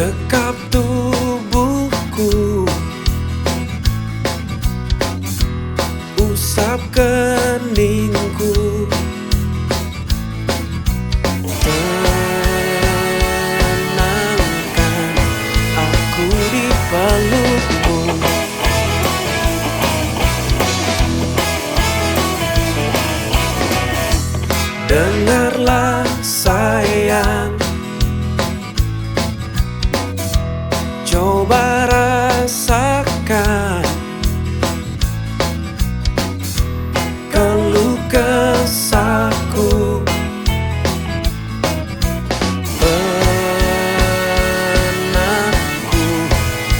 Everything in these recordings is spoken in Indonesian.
Dekap tubuhku. Usap keningku. Tenangkan aku di pelukmu. Dengarlah sayang Coba rasakan Keluh kesahku. Penatku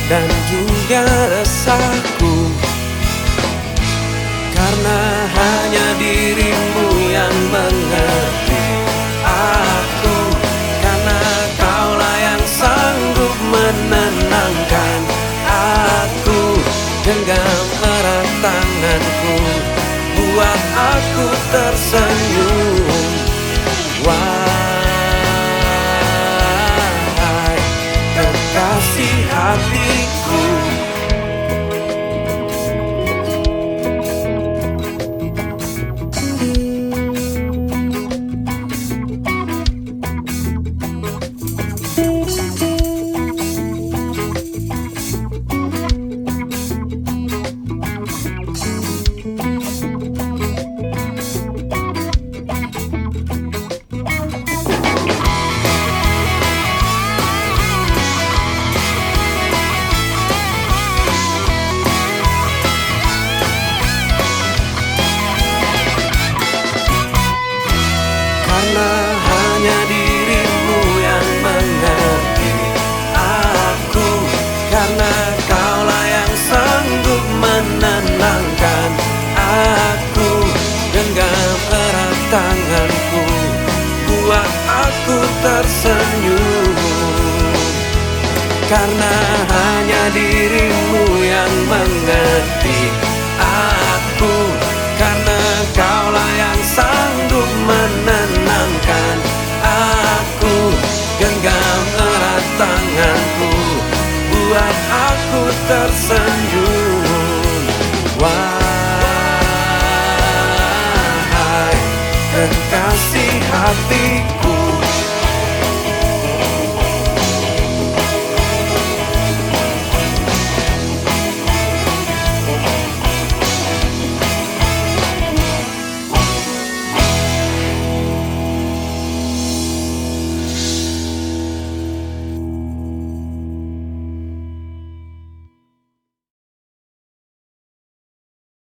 dan juga resahku. Karena hanya dirimu yang mengerti Genggam erat tanganku Buat aku tersenyum. Wahai kekasih hatiku menenangkan aku Genggam erat tanganku. Buat aku tersenyum. Karena hanya dirimu yang mengerti aku. Karena kaulah yang sanggup menenangkan aku. Genggam erat tanganku. Buat aku tersenyum. Wahai kekasih hatiku.